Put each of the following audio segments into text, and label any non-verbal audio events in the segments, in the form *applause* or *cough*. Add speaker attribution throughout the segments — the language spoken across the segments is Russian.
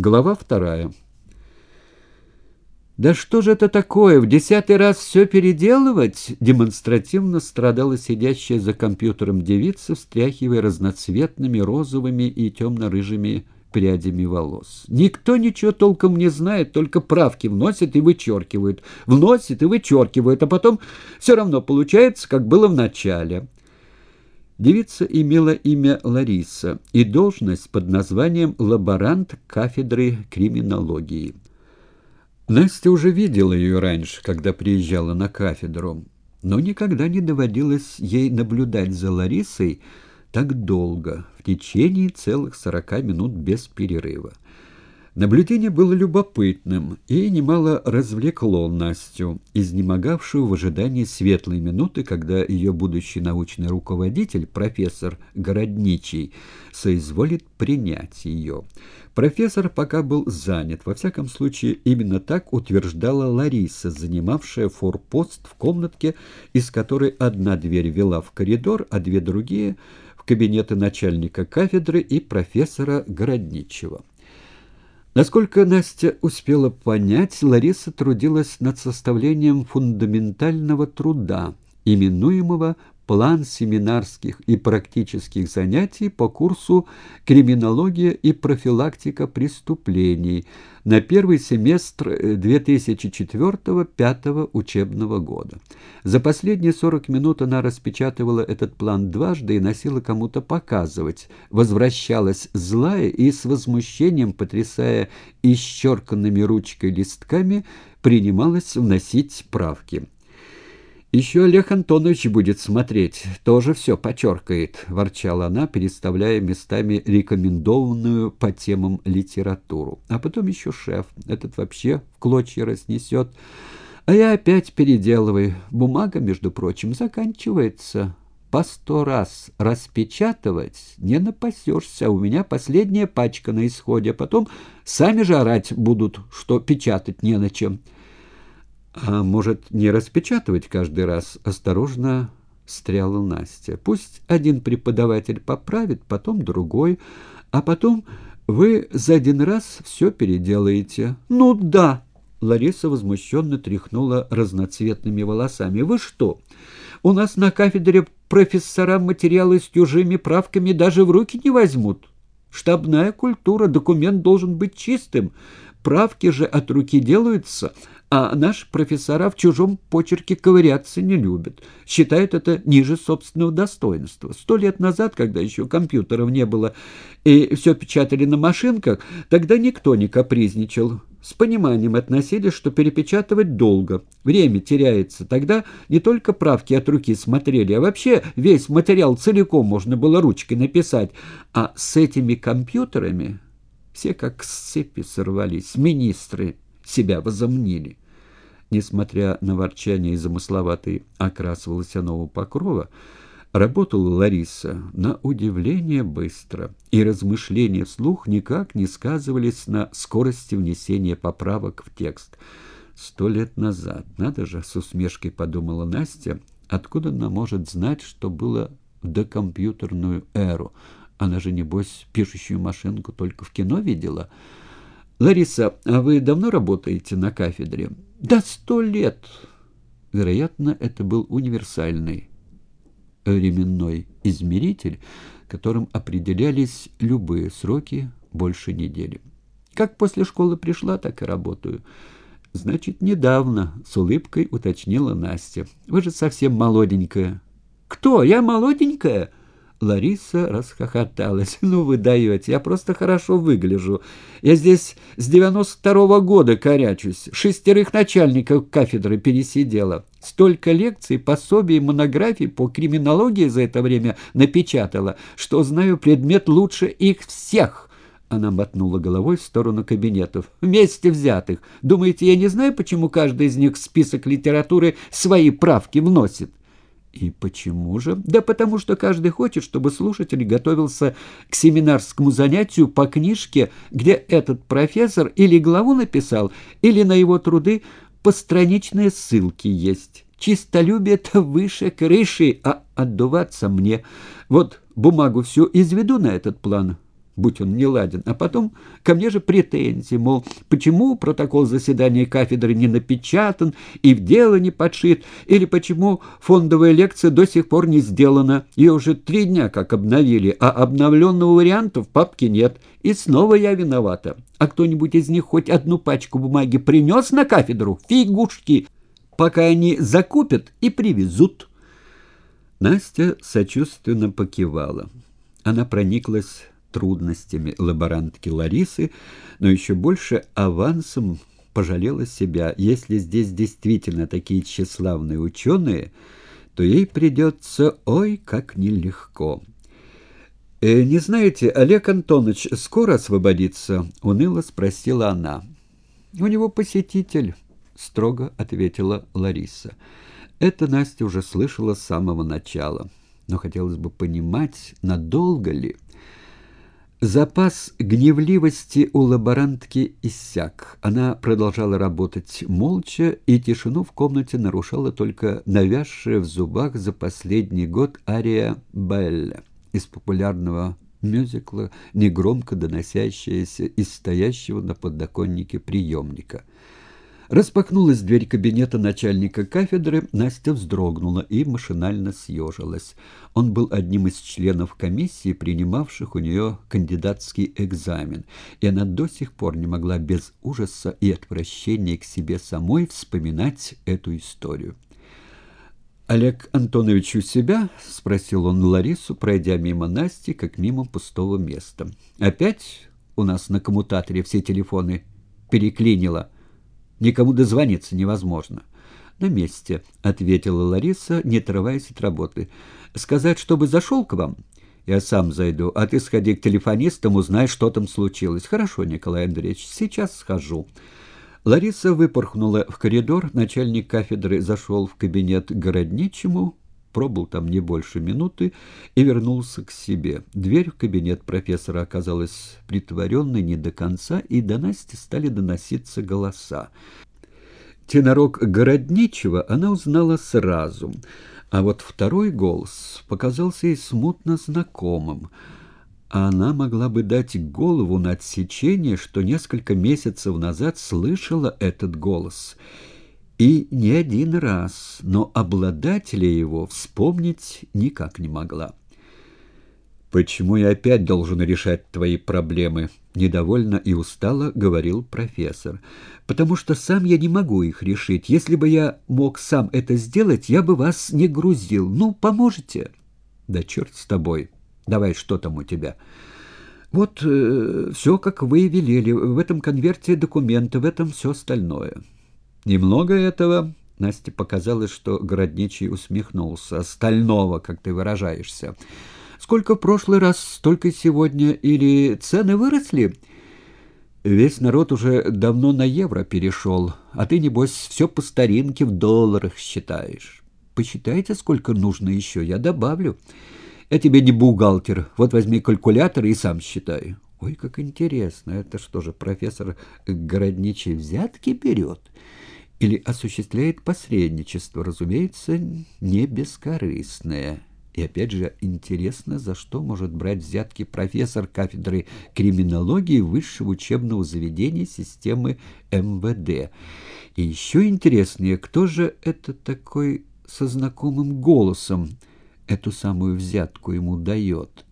Speaker 1: Глава вторая. «Да что же это такое? В десятый раз все переделывать?» Демонстративно страдала сидящая за компьютером девица, встряхивая разноцветными розовыми и темно-рыжими прядями волос. «Никто ничего толком не знает, только правки вносят и вычеркивают, вносят и вычеркивают, а потом все равно получается, как было в начале». Девица имела имя Лариса и должность под названием лаборант кафедры криминологии. Настя уже видела ее раньше, когда приезжала на кафедру, но никогда не доводилось ей наблюдать за Ларисой так долго, в течение целых сорока минут без перерыва. Наблюдение было любопытным и немало развлекло Настю, изнемогавшую в ожидании светлой минуты, когда ее будущий научный руководитель, профессор Городничий, соизволит принять ее. Профессор пока был занят, во всяком случае именно так утверждала Лариса, занимавшая форпост в комнатке, из которой одна дверь вела в коридор, а две другие — в кабинеты начальника кафедры и профессора Городничего. Насколько Настя успела понять, Лариса трудилась над составлением фундаментального труда, именуемого план семинарских и практических занятий по курсу «Криминология и профилактика преступлений» на первый семестр 2004-2005 учебного года. За последние 40 минут она распечатывала этот план дважды и носила кому-то показывать. Возвращалась злая и с возмущением, потрясая исчерканными ручкой листками, принималась вносить правки. «Еще Олег Антонович будет смотреть, тоже все почеркает», — ворчала она, переставляя местами рекомендованную по темам литературу. «А потом еще шеф, этот вообще в клочья разнесет. А я опять переделываю. Бумага, между прочим, заканчивается. По сто раз распечатывать не напасешься. У меня последняя пачка на исходе, а потом сами же орать будут, что печатать не на чем». «А может, не распечатывать каждый раз?» — осторожно стряла Настя. «Пусть один преподаватель поправит, потом другой, а потом вы за один раз все переделаете». «Ну да!» — Лариса возмущенно тряхнула разноцветными волосами. «Вы что? У нас на кафедре профессора материалы с чужими правками даже в руки не возьмут. Штабная культура, документ должен быть чистым. Правки же от руки делаются, а наши профессора в чужом почерке ковыряться не любят. Считают это ниже собственного достоинства. Сто лет назад, когда еще компьютеров не было и все печатали на машинках, тогда никто не капризничал. С пониманием относились, что перепечатывать долго. Время теряется. Тогда не только правки от руки смотрели, а вообще весь материал целиком можно было ручкой написать. А с этими компьютерами все как с цепи сорвались, министры себя возомнили. Несмотря на ворчание и замысловатый окрас волосяного покрова, работала Лариса на удивление быстро, и размышления вслух никак не сказывались на скорости внесения поправок в текст. Сто лет назад, надо же, с усмешкой подумала Настя, откуда она может знать, что было в докомпьютерную эру? Она же, небось, пишущую машинку только в кино видела — «Лариса, а вы давно работаете на кафедре?» «Да сто лет!» Вероятно, это был универсальный временной измеритель, которым определялись любые сроки больше недели. Как после школы пришла, так и работаю. Значит, недавно, с улыбкой уточнила Настя. Вы же совсем молоденькая. Кто? Я молоденькая? Лариса расхохоталась. *laughs* «Ну вы даете, я просто хорошо выгляжу. Я здесь с девяносто второго года корячусь. Шестерых начальников кафедры пересидела. Столько лекций, пособий, монографий по криминологии за это время напечатала, что знаю предмет лучше их всех». Она мотнула головой в сторону кабинетов. «Вместе взятых. Думаете, я не знаю, почему каждый из них в список литературы свои правки вносит?» И почему же? Да потому что каждый хочет, чтобы слушатель готовился к семинарскому занятию по книжке, где этот профессор или главу написал, или на его труды постраничные ссылки есть. Чистолюбие-то выше крыши, а отдуваться мне. Вот бумагу всю изведу на этот план. Будь он не ладен, а потом ко мне же претензии, мол, почему протокол заседания кафедры не напечатан и в дело не подшит, или почему фондовая лекция до сих пор не сделана, ее уже три дня как обновили, а обновленного варианта в папке нет, и снова я виновата. А кто-нибудь из них хоть одну пачку бумаги принес на кафедру? Фигушки! Пока они закупят и привезут. Настя сочувственно покивала. Она прониклась трудностями лаборантки Ларисы, но еще больше авансом пожалела себя. Если здесь действительно такие тщеславные ученые, то ей придется ой как нелегко. «Э, «Не знаете, Олег Антонович скоро освободится?» — уныло спросила она. «У него посетитель», — строго ответила Лариса. Это Настя уже слышала с самого начала, но хотелось бы понимать, надолго ли. Запас гневливости у лаборантки иссяк. Она продолжала работать молча, и тишину в комнате нарушала только навязшая в зубах за последний год ария Белля из популярного мюзикла, негромко доносящаяся из стоящего на подоконнике приемника. Распахнулась дверь кабинета начальника кафедры, Настя вздрогнула и машинально съежилась. Он был одним из членов комиссии, принимавших у нее кандидатский экзамен, и она до сих пор не могла без ужаса и отвращения к себе самой вспоминать эту историю. «Олег Антонович у себя?» — спросил он Ларису, пройдя мимо Насти, как мимо пустого места. «Опять у нас на коммутаторе все телефоны переклинило. Никому дозвониться невозможно». «На месте», — ответила Лариса, не отрываясь от работы. «Сказать, чтобы зашел к вам?» «Я сам зайду, а ты сходи к телефонистам, узнай, что там случилось». «Хорошо, Николай Андреевич, сейчас схожу». Лариса выпорхнула в коридор, начальник кафедры зашел в кабинет к городничему, пробыл там не больше минуты и вернулся к себе. Дверь в кабинет профессора оказалась притворенной не до конца, и до Насти стали доноситься голоса. Тенорок городничего она узнала сразу, а вот второй голос показался ей смутно знакомым — а она могла бы дать голову на отсечение, что несколько месяцев назад слышала этот голос. И не один раз, но обладателя его вспомнить никак не могла. «Почему я опять должен решать твои проблемы?» — недовольно и устало говорил профессор. «Потому что сам я не могу их решить. Если бы я мог сам это сделать, я бы вас не грузил. Ну, поможете?» «Да черт с тобой!» Давай, что там у тебя? Вот э, все, как вы велели. В этом конверте документы, в этом все остальное. Немного этого... Насте показалось, что Городничий усмехнулся. «Остального, как ты выражаешься. Сколько в прошлый раз, столько и сегодня. Или цены выросли?» «Весь народ уже давно на евро перешел, а ты, небось, все по старинке в долларах считаешь. Посчитайте, сколько нужно еще, я добавлю». Я тебе не бухгалтер. Вот возьми калькулятор и сам считай. Ой, как интересно. Это что же, профессор городничий взятки берет? Или осуществляет посредничество? Разумеется, не бескорыстное. И опять же, интересно, за что может брать взятки профессор кафедры криминологии высшего учебного заведения системы МВД. И еще интереснее, кто же это такой со знакомым голосом? эту самую взятку ему дает.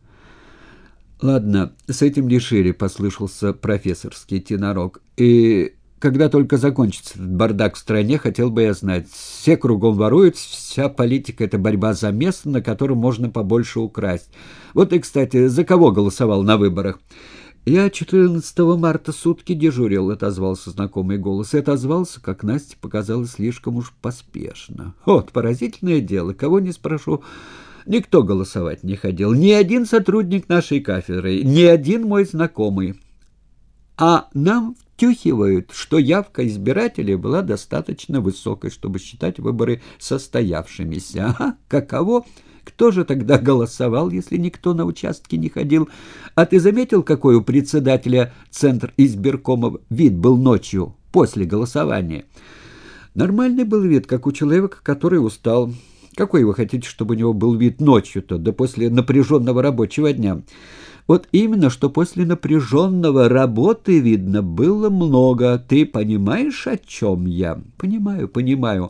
Speaker 1: «Ладно, с этим решили», — послышался профессорский тенорок. «И когда только закончится этот бардак в стране, хотел бы я знать. Все кругом воруют, вся политика — это борьба за место, на котором можно побольше украсть. Вот и, кстати, за кого голосовал на выборах?» «Я 14 марта сутки дежурил», — отозвался знакомый голос. И отозвался, как Насте показалось, слишком уж поспешно. «Вот, поразительное дело, кого не спрошу...» Никто голосовать не ходил, ни один сотрудник нашей кафедры, ни один мой знакомый. А нам втюхивают, что явка избирателей была достаточно высокой, чтобы считать выборы состоявшимися. А каково? Кто же тогда голосовал, если никто на участке не ходил? А ты заметил, какой у председателя Центр избиркома вид был ночью после голосования? Нормальный был вид, как у человека, который устал. Какой вы хотите, чтобы у него был вид ночью-то, да после напряженного рабочего дня? Вот именно, что после напряженного работы, видно, было много. Ты понимаешь, о чем я? Понимаю, понимаю.